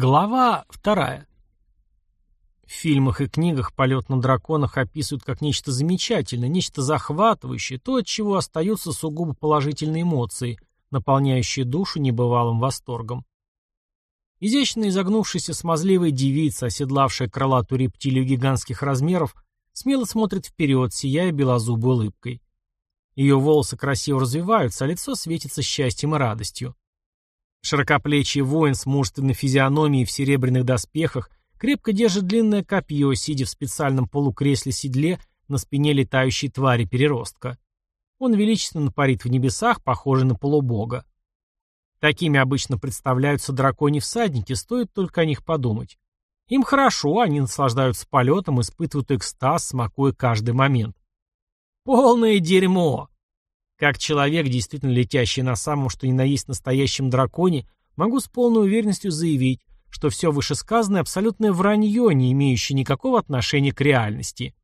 Глава вторая. В фильмах и книгах полет на драконах описывают как нечто замечательное, нечто захватывающее, то, от чего остаются сугубо положительные эмоции, наполняющие душу небывалым восторгом. Изящно изогнувшаяся смазливая девица, оседлавшая крылатую рептилию гигантских размеров, смело смотрит вперед, сияя белозубой улыбкой. Ее волосы красиво развиваются, а лицо светится счастьем и радостью. Широкоплечий воин с мужественной физиономией в серебряных доспехах крепко держит длинное копье, сидя в специальном полукресле-седле на спине летающей твари переростка. Он величественно парит в небесах, похожий на полубога. Такими обычно представляются драконьи всадники, стоит только о них подумать. Им хорошо, они наслаждаются полетом, испытывают экстаз, смакуя каждый момент. Полное дерьмо! Как человек, действительно летящий на самом что ни на есть настоящем драконе, могу с полной уверенностью заявить, что все вышесказанное абсолютное вранье, не имеющее никакого отношения к реальности.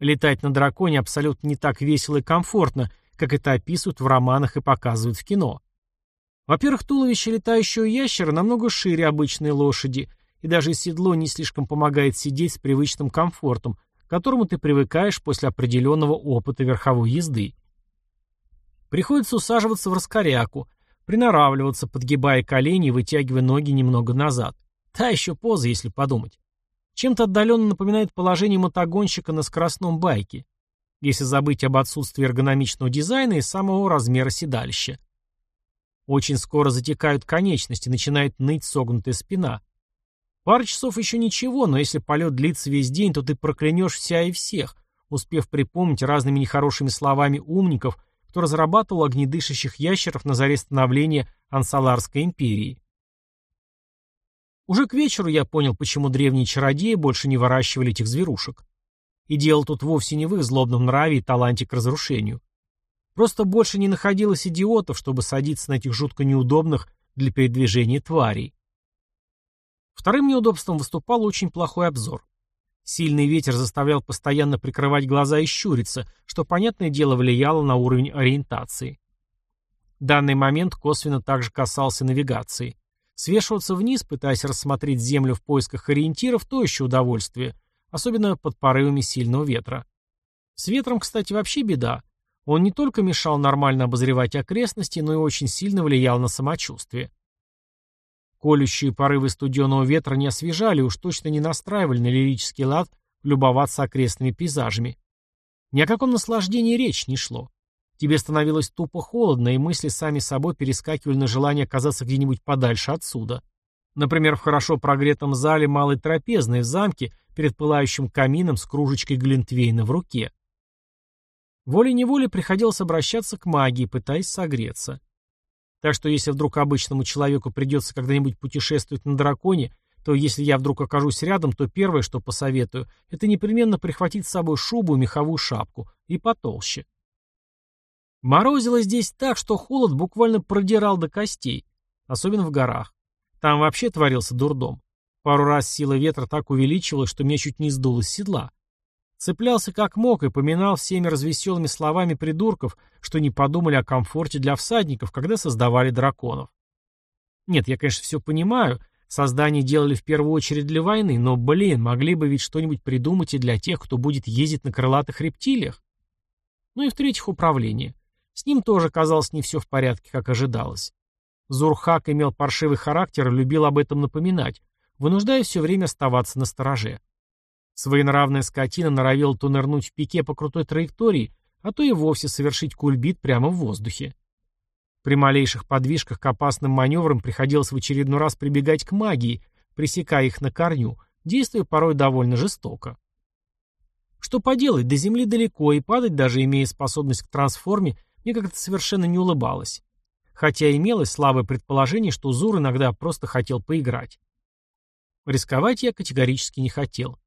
Летать на драконе абсолютно не так весело и комфортно, как это описывают в романах и показывают в кино. Во-первых, туловище летающего ящера намного шире обычной лошади, и даже седло не слишком помогает сидеть с привычным комфортом, к которому ты привыкаешь после определенного опыта верховой езды. Приходится усаживаться в раскоряку, приноравливаться, подгибая колени и вытягивая ноги немного назад. Та еще поза, если подумать. Чем-то отдаленно напоминает положение мотогонщика на скоростном байке, если забыть об отсутствии эргономичного дизайна и самого размера седалища. Очень скоро затекают конечности, начинает ныть согнутая спина. Пара часов еще ничего, но если полет длится весь день, то ты проклянешь вся и всех, успев припомнить разными нехорошими словами умников – кто разрабатывал огнедышащих ящеров на заре становления Ансаларской империи. Уже к вечеру я понял, почему древние чародеи больше не выращивали этих зверушек. И дело тут вовсе не в их злобном нраве и таланте к разрушению. Просто больше не находилось идиотов, чтобы садиться на этих жутко неудобных для передвижения тварей. Вторым неудобством выступал очень плохой обзор. Сильный ветер заставлял постоянно прикрывать глаза и щуриться, что, понятное дело, влияло на уровень ориентации. Данный момент косвенно также касался навигации. Свешиваться вниз, пытаясь рассмотреть землю в поисках ориентиров, то еще удовольствие, особенно под порывами сильного ветра. С ветром, кстати, вообще беда. Он не только мешал нормально обозревать окрестности, но и очень сильно влиял на самочувствие. Колющие порывы студеного ветра не освежали, уж точно не настраивали на лирический лад любоваться окрестными пейзажами. Ни о каком наслаждении речь не шло. Тебе становилось тупо холодно, и мысли сами собой перескакивали на желание оказаться где-нибудь подальше отсюда. Например, в хорошо прогретом зале малой трапезной в замке перед пылающим камином с кружечкой глинтвейна в руке. Волей-неволей приходилось обращаться к магии, пытаясь согреться. Так что если вдруг обычному человеку придется когда-нибудь путешествовать на драконе, то если я вдруг окажусь рядом, то первое, что посоветую, это непременно прихватить с собой шубу меховую шапку, и потолще. Морозило здесь так, что холод буквально продирал до костей, особенно в горах. Там вообще творился дурдом. Пару раз сила ветра так увеличивалась, что меня чуть не сдуло с седла. Цеплялся как мог и поминал всеми развеселыми словами придурков, что не подумали о комфорте для всадников, когда создавали драконов. Нет, я, конечно, все понимаю, создание делали в первую очередь для войны, но, блин, могли бы ведь что-нибудь придумать и для тех, кто будет ездить на крылатых рептилиях. Ну и в-третьих, управление. С ним тоже казалось не все в порядке, как ожидалось. Зурхак имел паршивый характер и любил об этом напоминать, вынуждая все время оставаться на стороже. Своенравная скотина норовила то нырнуть в пике по крутой траектории, а то и вовсе совершить кульбит прямо в воздухе. При малейших подвижках к опасным маневрам приходилось в очередной раз прибегать к магии, пресекая их на корню, действуя порой довольно жестоко. Что поделать, до земли далеко, и падать, даже имея способность к трансформе, мне как-то совершенно не улыбалось. Хотя имелось слабое предположение, что Зур иногда просто хотел поиграть. Рисковать я категорически не хотел.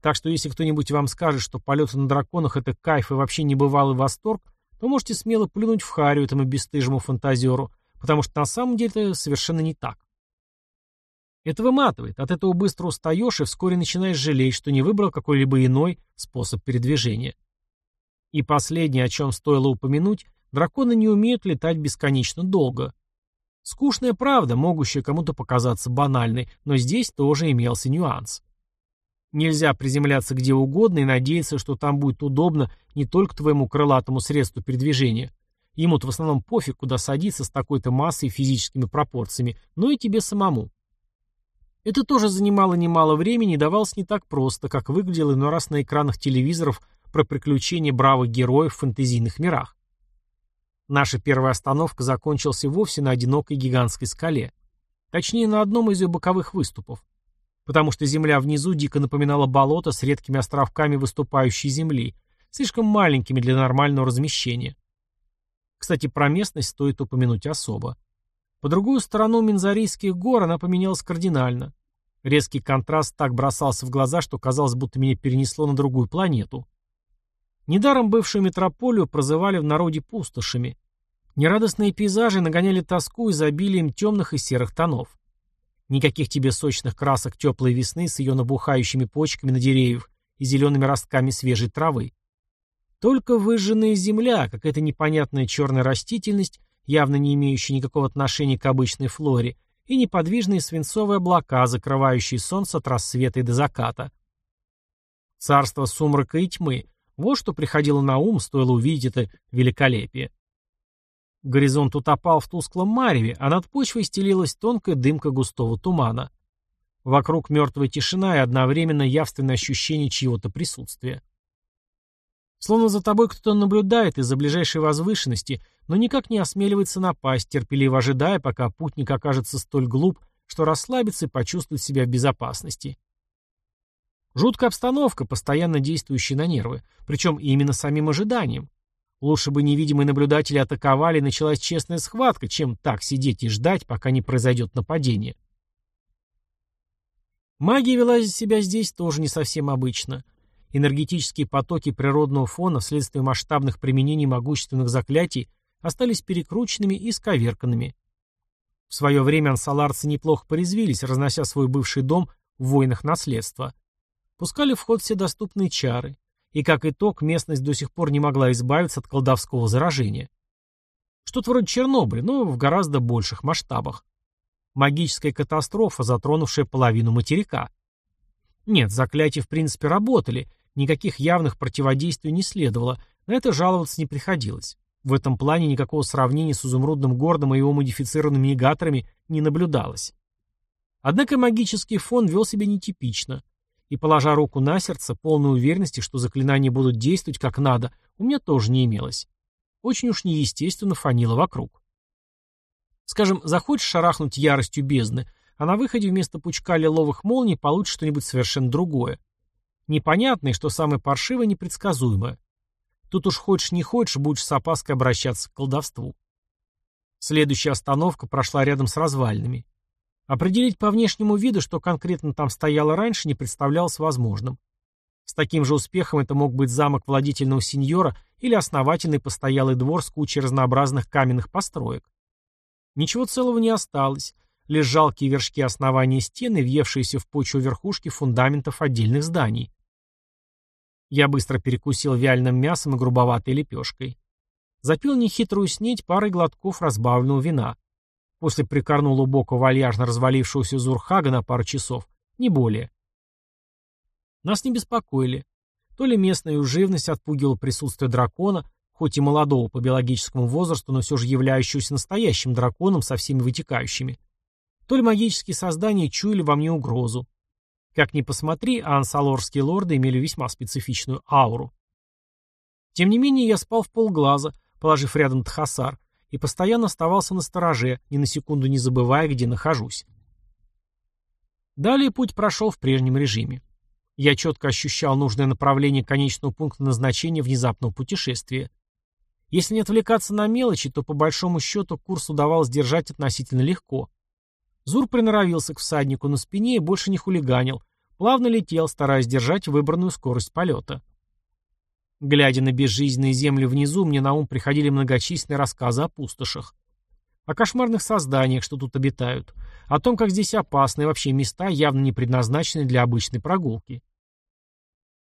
Так что если кто-нибудь вам скажет, что полеты на драконах это кайф и вообще небывалый восторг, то можете смело плюнуть в харю этому бесстыжему фантазеру, потому что на самом деле это совершенно не так. Это выматывает, от этого быстро устаешь и вскоре начинаешь жалеть, что не выбрал какой-либо иной способ передвижения. И последнее, о чем стоило упомянуть, драконы не умеют летать бесконечно долго. Скучная правда, могущая кому-то показаться банальной, но здесь тоже имелся нюанс. Нельзя приземляться где угодно и надеяться, что там будет удобно не только твоему крылатому средству передвижения. Ему-то в основном пофиг, куда садиться с такой-то массой и физическими пропорциями, но и тебе самому. Это тоже занимало немало времени и давалось не так просто, как выглядело иной раз на экранах телевизоров про приключения бравых героев в фэнтезийных мирах. Наша первая остановка закончилась вовсе на одинокой гигантской скале. Точнее, на одном из ее боковых выступов потому что земля внизу дико напоминала болото с редкими островками выступающей земли, слишком маленькими для нормального размещения. Кстати, про местность стоит упомянуть особо. По другую сторону Минзарийских гор она поменялась кардинально. Резкий контраст так бросался в глаза, что казалось, будто меня перенесло на другую планету. Недаром бывшую метрополию прозывали в народе пустошами. Нерадостные пейзажи нагоняли тоску изобилием темных и серых тонов. Никаких тебе сочных красок теплой весны с ее набухающими почками на деревьях и зелеными ростками свежей травы. Только выжженная земля, какая-то непонятная черная растительность, явно не имеющая никакого отношения к обычной флоре, и неподвижные свинцовые облака, закрывающие солнце от рассвета и до заката. Царство сумрака и тьмы — вот что приходило на ум, стоило увидеть это великолепие. Горизонт утопал в тусклом мареве, а над почвой стелилась тонкая дымка густого тумана. Вокруг мертвая тишина и одновременно явственное ощущение чьего-то присутствия. Словно за тобой кто-то наблюдает из-за ближайшей возвышенности, но никак не осмеливается напасть, терпеливо ожидая, пока путник окажется столь глуп, что расслабится и почувствует себя в безопасности. Жуткая обстановка, постоянно действующая на нервы, причем именно самим ожиданием. Лучше бы невидимые наблюдатели атаковали и началась честная схватка, чем так сидеть и ждать, пока не произойдет нападение. Магия вела себя здесь тоже не совсем обычно. Энергетические потоки природного фона вследствие масштабных применений могущественных заклятий остались перекрученными и сковерканными. В свое время ансаларцы неплохо порезвились, разнося свой бывший дом в войнах наследства. Пускали в ход все доступные чары, и как итог местность до сих пор не могла избавиться от колдовского заражения. Что-то вроде Чернобыля, но в гораздо больших масштабах. Магическая катастрофа, затронувшая половину материка. Нет, заклятия в принципе работали, никаких явных противодействий не следовало, на это жаловаться не приходилось. В этом плане никакого сравнения с изумрудным городом и его модифицированными негаторами не наблюдалось. Однако магический фон вел себя нетипично – и, положа руку на сердце, полной уверенности, что заклинания будут действовать как надо, у меня тоже не имелось. Очень уж неестественно фанило вокруг. Скажем, захочешь шарахнуть яростью бездны, а на выходе вместо пучка лиловых молний получишь что-нибудь совершенно другое. Непонятное, что самое паршивое, непредсказуемое. Тут уж хочешь не хочешь, будешь с опаской обращаться к колдовству. Следующая остановка прошла рядом с развалинами. Определить по внешнему виду, что конкретно там стояло раньше, не представлялось возможным. С таким же успехом это мог быть замок владительного сеньора или основательный постоялый двор с кучей разнообразных каменных построек. Ничего целого не осталось, лишь жалкие вершки основания стены, въевшиеся в почву верхушки фундаментов отдельных зданий. Я быстро перекусил вяленым мясом и грубоватой лепешкой. Запил нехитрую снеть парой глотков разбавленного вина. После прикорнул у бока вальяжно развалившегося Зурхага на пару часов. Не более. Нас не беспокоили. То ли местная живность отпугивала присутствие дракона, хоть и молодого по биологическому возрасту, но все же являющегося настоящим драконом со всеми вытекающими. То ли магические создания чуяли во мне угрозу. Как ни посмотри, ансалорские лорды имели весьма специфичную ауру. Тем не менее, я спал в полглаза, положив рядом Тхасар, и постоянно оставался на стороже, ни на секунду не забывая, где нахожусь. Далее путь прошел в прежнем режиме. Я четко ощущал нужное направление конечного пункта назначения внезапного путешествия. Если не отвлекаться на мелочи, то по большому счету курс удавалось держать относительно легко. Зур приноровился к всаднику на спине и больше не хулиганил, плавно летел, стараясь держать выбранную скорость полета. Глядя на безжизненные земли внизу, мне на ум приходили многочисленные рассказы о пустошах. О кошмарных созданиях, что тут обитают. О том, как здесь опасные вообще места, явно не предназначены для обычной прогулки.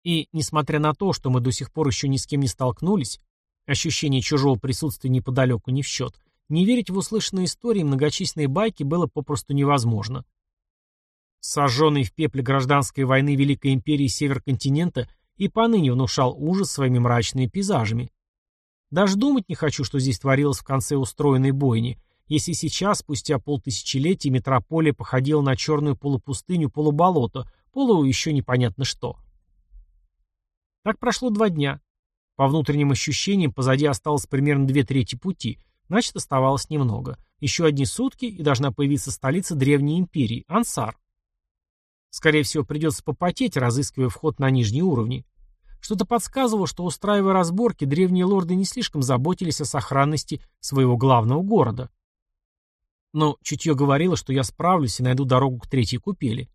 И, несмотря на то, что мы до сих пор еще ни с кем не столкнулись, ощущение чужого присутствия неподалеку не в счет, не верить в услышанные истории и многочисленные байки было попросту невозможно. Сожженный в пепле гражданской войны Великой империи Север континента и поныне внушал ужас своими мрачными пейзажами. Даже думать не хочу, что здесь творилось в конце устроенной бойни, если сейчас, спустя полтысячелетия, метрополия походила на черную полупустыню полуболото, полу еще непонятно что. Так прошло два дня. По внутренним ощущениям, позади осталось примерно две трети пути, значит, оставалось немного. Еще одни сутки, и должна появиться столица Древней Империи, Ансар. Скорее всего, придется попотеть, разыскивая вход на нижние уровни. Что-то подсказывало, что, устраивая разборки, древние лорды не слишком заботились о сохранности своего главного города. Но чутье говорило, что я справлюсь и найду дорогу к третьей купели.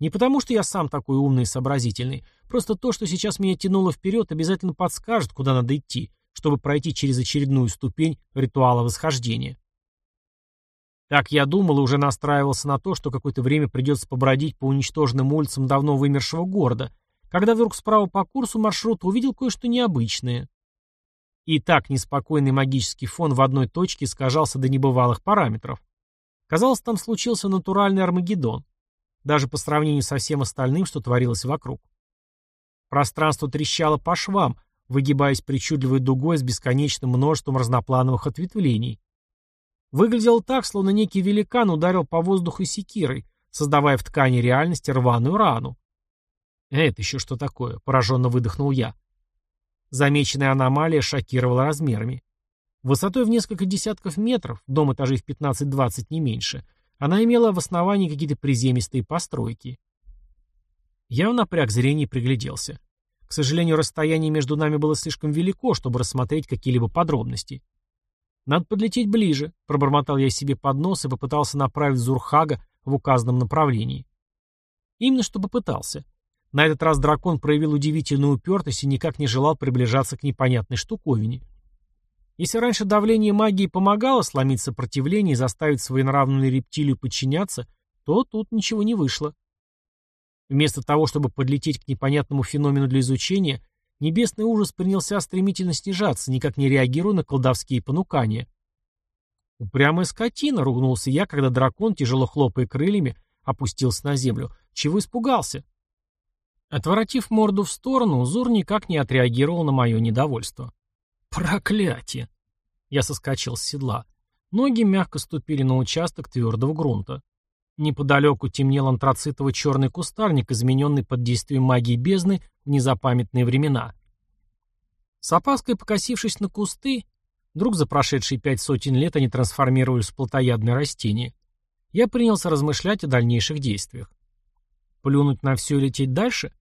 Не потому, что я сам такой умный и сообразительный, просто то, что сейчас меня тянуло вперед, обязательно подскажет, куда надо идти, чтобы пройти через очередную ступень ритуала восхождения. Так я думал и уже настраивался на то, что какое-то время придется побродить по уничтоженным улицам давно вымершего города, когда вдруг справа по курсу маршрута увидел кое-что необычное. И так неспокойный магический фон в одной точке искажался до небывалых параметров. Казалось, там случился натуральный Армагеддон, даже по сравнению со всем остальным, что творилось вокруг. Пространство трещало по швам, выгибаясь причудливой дугой с бесконечным множеством разноплановых ответвлений. Выглядело так, словно некий великан ударил по воздуху секирой, создавая в ткани реальности рваную рану. «Это еще что такое?» — пораженно выдохнул я. Замеченная аномалия шокировала размерами. Высотой в несколько десятков метров, дом этажей в 15-20 не меньше, она имела в основании какие-то приземистые постройки. Я напряг зрение и пригляделся. К сожалению, расстояние между нами было слишком велико, чтобы рассмотреть какие-либо подробности. «Надо подлететь ближе», — пробормотал я себе под нос и попытался направить Зурхага в указанном направлении. Именно что попытался. На этот раз дракон проявил удивительную упертость и никак не желал приближаться к непонятной штуковине. Если раньше давление магии помогало сломить сопротивление и заставить своенравную рептилию подчиняться, то тут ничего не вышло. Вместо того, чтобы подлететь к непонятному феномену для изучения, небесный ужас принялся стремительно снижаться, никак не реагируя на колдовские понукания. «Упрямая скотина!» — ругнулся я, когда дракон, тяжело хлопая крыльями, опустился на землю. «Чего испугался?» Отворотив морду в сторону, Зур никак не отреагировал на мое недовольство. «Проклятие!» Я соскочил с седла. Ноги мягко ступили на участок твердого грунта. Неподалеку темнел антрацитово-черный кустарник, измененный под действием магии бездны в незапамятные времена. С опаской покосившись на кусты, вдруг за прошедшие пять сотен лет они трансформировались в плотоядное растение, я принялся размышлять о дальнейших действиях. Плюнуть на все и лететь дальше?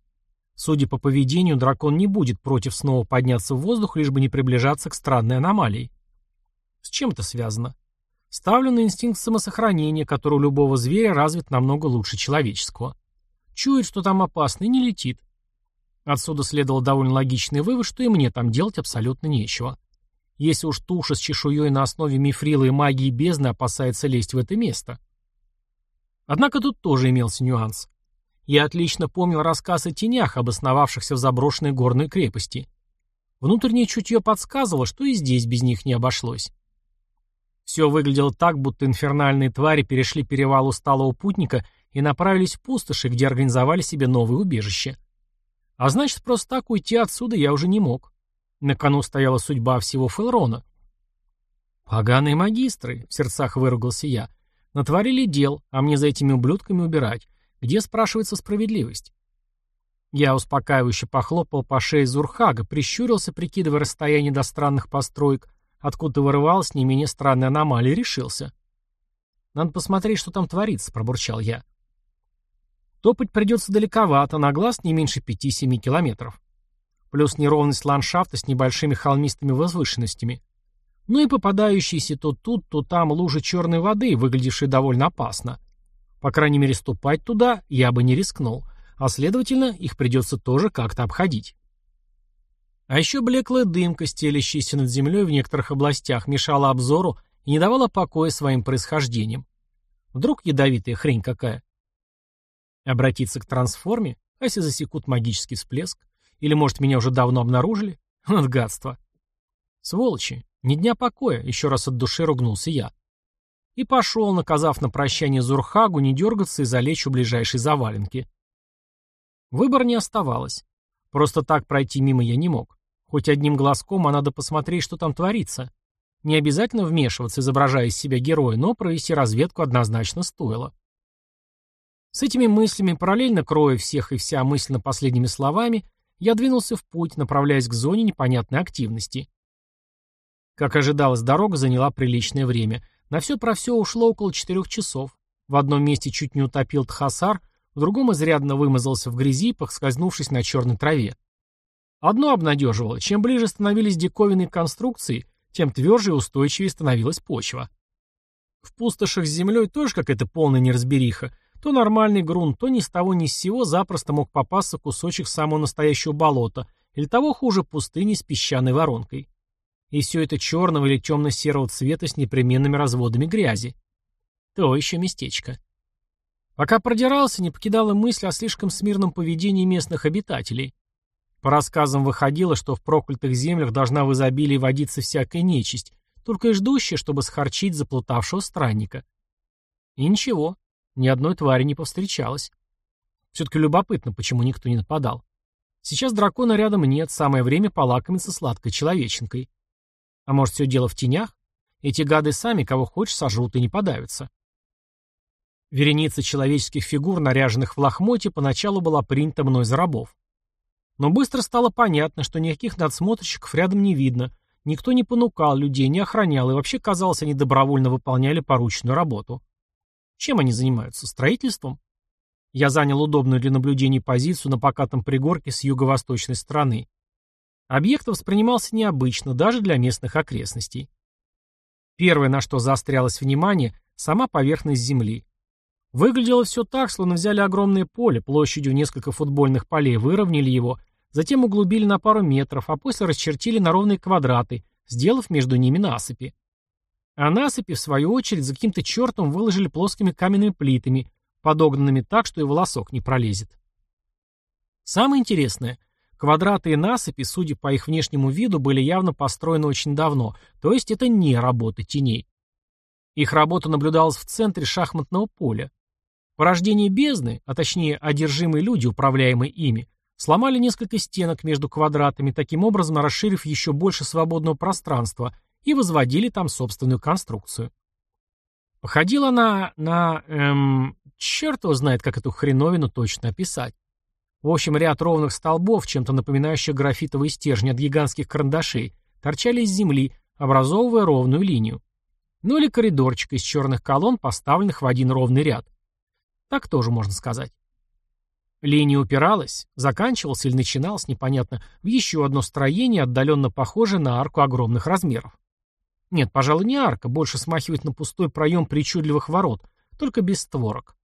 Судя по поведению, дракон не будет против снова подняться в воздух, лишь бы не приближаться к странной аномалии. С чем это связано? Ставлю на инстинкт самосохранения, который у любого зверя развит намного лучше человеческого. Чует, что там опасно, и не летит. Отсюда следовал довольно логичный вывод, что и мне там делать абсолютно нечего. Если уж туша с чешуей на основе мифрила и магии бездны опасается лезть в это место. Однако тут тоже имелся нюанс. Я отлично помнил рассказ о тенях, обосновавшихся в заброшенной горной крепости. Внутреннее чутье подсказывало, что и здесь без них не обошлось. Все выглядело так, будто инфернальные твари перешли перевал усталого путника и направились в пустоши, где организовали себе новое убежище. А значит, просто так уйти отсюда я уже не мог. На кону стояла судьба всего Фелрона. «Поганые магистры», — в сердцах выругался я, — «натворили дел, а мне за этими ублюдками убирать. Где, спрашивается, справедливость? Я успокаивающе похлопал по шее Зурхага, прищурился, прикидывая расстояние до странных построек, откуда вырывалась не менее странная аномалия, решился. «Надо посмотреть, что там творится», — пробурчал я. Топать придется далековато, на глаз не меньше пяти-семи километров. Плюс неровность ландшафта с небольшими холмистыми возвышенностями. Ну и попадающиеся то тут, то там лужи черной воды, выглядевшие довольно опасно. По крайней мере, ступать туда я бы не рискнул, а следовательно, их придется тоже как-то обходить. А еще блеклая дымка, стелящаяся над землей в некоторых областях, мешала обзору и не давала покоя своим происхождением. Вдруг ядовитая хрень какая? Обратиться к трансформе? А если засекут магический всплеск? Или, может, меня уже давно обнаружили? Вот гадство. Сволочи. Ни дня покоя, еще раз от души ругнулся я. И пошел, наказав на прощание Зурхагу не дергаться и залечь у ближайшей заваленки. Выбор не оставалось. Просто так пройти мимо я не мог. Хоть одним глазком, а надо посмотреть, что там творится. Не обязательно вмешиваться, изображая из себя героя, но провести разведку однозначно стоило. С этими мыслями, параллельно кроя всех и вся мысленно последними словами, я двинулся в путь, направляясь к зоне непонятной активности. Как ожидалось, дорога заняла приличное время. На все про все ушло около четырех часов. В одном месте чуть не утопил Тхасар, в другом изрядно вымазался в грязи, поскользнувшись на черной траве. Одно обнадеживало, чем ближе становились диковинные конструкции, тем тверже и устойчивее становилась почва. В пустошах с землей тоже какая-то полная неразбериха. То нормальный грунт, то ни с того ни с сего запросто мог попасться кусочек самого настоящего болота, или того хуже пустыни с песчаной воронкой. И все это черного или темно-серого цвета с непременными разводами грязи. То еще местечко. Пока продирался, не покидала мысль о слишком смирном поведении местных обитателей. По рассказам выходило, что в проклятых землях должна в изобилии водиться всякая нечисть, только и ждущая, чтобы схорчить заплутавшего странника. И ничего, ни одной твари не повстречалось. Все-таки любопытно, почему никто не нападал. Сейчас дракона рядом нет, самое время полакомиться сладкой человеченкой. А может, все дело в тенях? Эти гады сами, кого хочешь, сожрут и не подавятся. Вереница человеческих фигур, наряженных в лохмотье, поначалу была принята мной за рабов. Но быстро стало понятно, что никаких надсмотрщиков рядом не видно, никто не понукал людей, не охранял, и вообще, казалось, они добровольно выполняли порученную работу. Чем они занимаются? Строительством? Я занял удобную для наблюдений позицию на покатом пригорке с юго-восточной стороны. Объект воспринимался необычно, даже для местных окрестностей. Первое, на что заострялось внимание, сама поверхность Земли. Выглядело все так, словно взяли огромное поле, площадью несколько футбольных полей, выровняли его, затем углубили на пару метров, а после расчертили на ровные квадраты, сделав между ними насыпи. А насыпи, в свою очередь, за каким-то чертом выложили плоскими каменными плитами, подогнанными так, что и волосок не пролезет. Самое интересное, квадраты и насыпи, судя по их внешнему виду, были явно построены очень давно, то есть это не работа теней. Их работа наблюдалась в центре шахматного поля. Порождение бездны, а точнее одержимые люди, управляемые ими, сломали несколько стенок между квадратами, таким образом расширив еще больше свободного пространства и возводили там собственную конструкцию. Походила она на... эм... черт его знает, как эту хреновину точно описать. В общем, ряд ровных столбов, чем-то напоминающих графитовые стержни от гигантских карандашей, торчали из земли, образовывая ровную линию. Ну или коридорчик из черных колонн, поставленных в один ровный ряд. Так тоже можно сказать. Линия упиралась, заканчивалась или начиналась, непонятно, в еще одно строение, отдаленно похожее на арку огромных размеров. Нет, пожалуй, не арка, больше смахивает на пустой проем причудливых ворот, только без створок.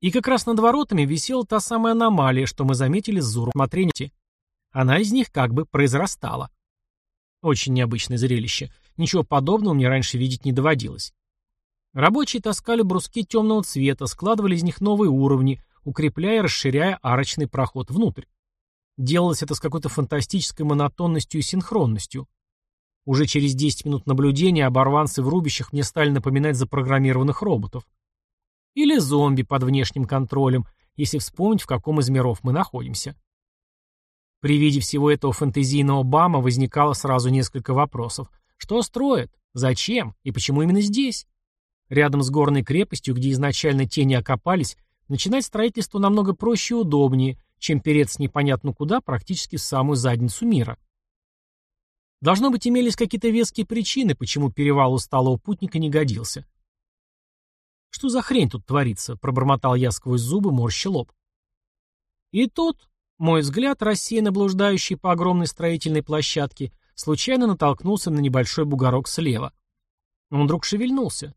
И как раз над воротами висела та самая аномалия, что мы заметили с Зуру смотрения. Она из них как бы произрастала. Очень необычное зрелище. Ничего подобного мне раньше видеть не доводилось. Рабочие таскали бруски темного цвета, складывали из них новые уровни, укрепляя и расширяя арочный проход внутрь. Делалось это с какой-то фантастической монотонностью и синхронностью. Уже через 10 минут наблюдения оборванцы в рубищах мне стали напоминать запрограммированных роботов. Или зомби под внешним контролем, если вспомнить, в каком из миров мы находимся. При виде всего этого фэнтезийного бама возникало сразу несколько вопросов. Что строят? Зачем? И почему именно здесь? Рядом с горной крепостью, где изначально тени окопались, начинать строительство намного проще и удобнее, чем переться непонятно куда, практически в самую задницу мира. Должно быть, имелись какие-то веские причины, почему перевал усталого путника не годился. «Что за хрень тут творится?» — пробормотал я сквозь зубы, морща лоб. И тут мой взгляд, рассеянно блуждающий по огромной строительной площадке, случайно натолкнулся на небольшой бугорок слева. Он вдруг шевельнулся.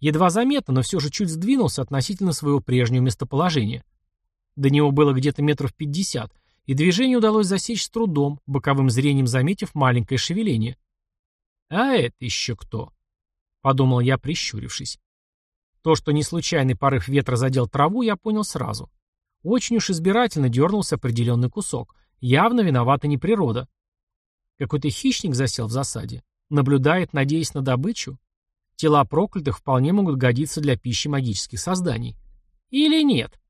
Едва заметно, но все же чуть сдвинулся относительно своего прежнего местоположения. До него было где-то метров пятьдесят, и движение удалось засечь с трудом, боковым зрением заметив маленькое шевеление. «А это еще кто?» — подумал я, прищурившись. То, что не случайный порыв ветра задел траву, я понял сразу. Очень уж избирательно дернулся определенный кусок. Явно виновата не природа. Какой-то хищник засел в засаде. Наблюдает, надеясь на добычу? Тела проклятых вполне могут годиться для пищи магических созданий. Или нет?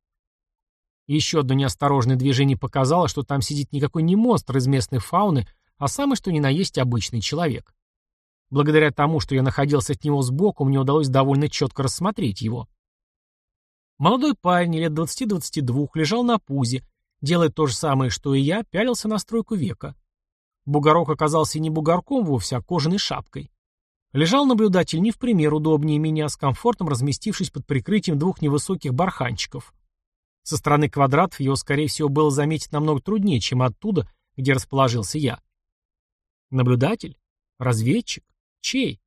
Еще одно неосторожное движение показало, что там сидит никакой не монстр из местной фауны, а самый что ни на есть обычный человек. Благодаря тому, что я находился от него сбоку, мне удалось довольно четко рассмотреть его. Молодой парень, лет 20-22, лежал на пузе, делая то же самое, что и я, пялился на стройку века. Бугорок оказался не бугорком вовсе, а кожаной шапкой. Лежал наблюдатель не в пример удобнее меня, с комфортом разместившись под прикрытием двух невысоких барханчиков. Со стороны квадратов его, скорее всего, было заметить намного труднее, чем оттуда, где расположился я. Наблюдатель? Разведчик? Чей?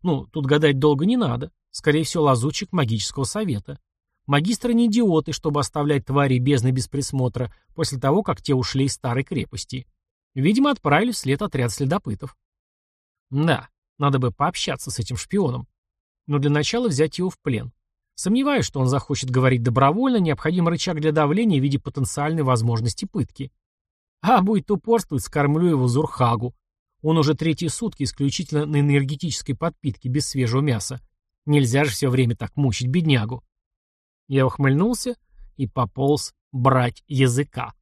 Ну, тут гадать долго не надо. Скорее всего, лазутчик магического совета. Магистры не идиоты, чтобы оставлять твари бездны без присмотра после того, как те ушли из старой крепости. Видимо, отправили вслед отряд следопытов. Да, надо бы пообщаться с этим шпионом. Но для начала взять его в плен. Сомневаюсь, что он захочет говорить добровольно, необходим рычаг для давления в виде потенциальной возможности пытки. А будет упорствовать, скормлю его Зурхагу. Он уже третьи сутки исключительно на энергетической подпитке, без свежего мяса. Нельзя же все время так мучить беднягу. Я ухмыльнулся и пополз брать языка.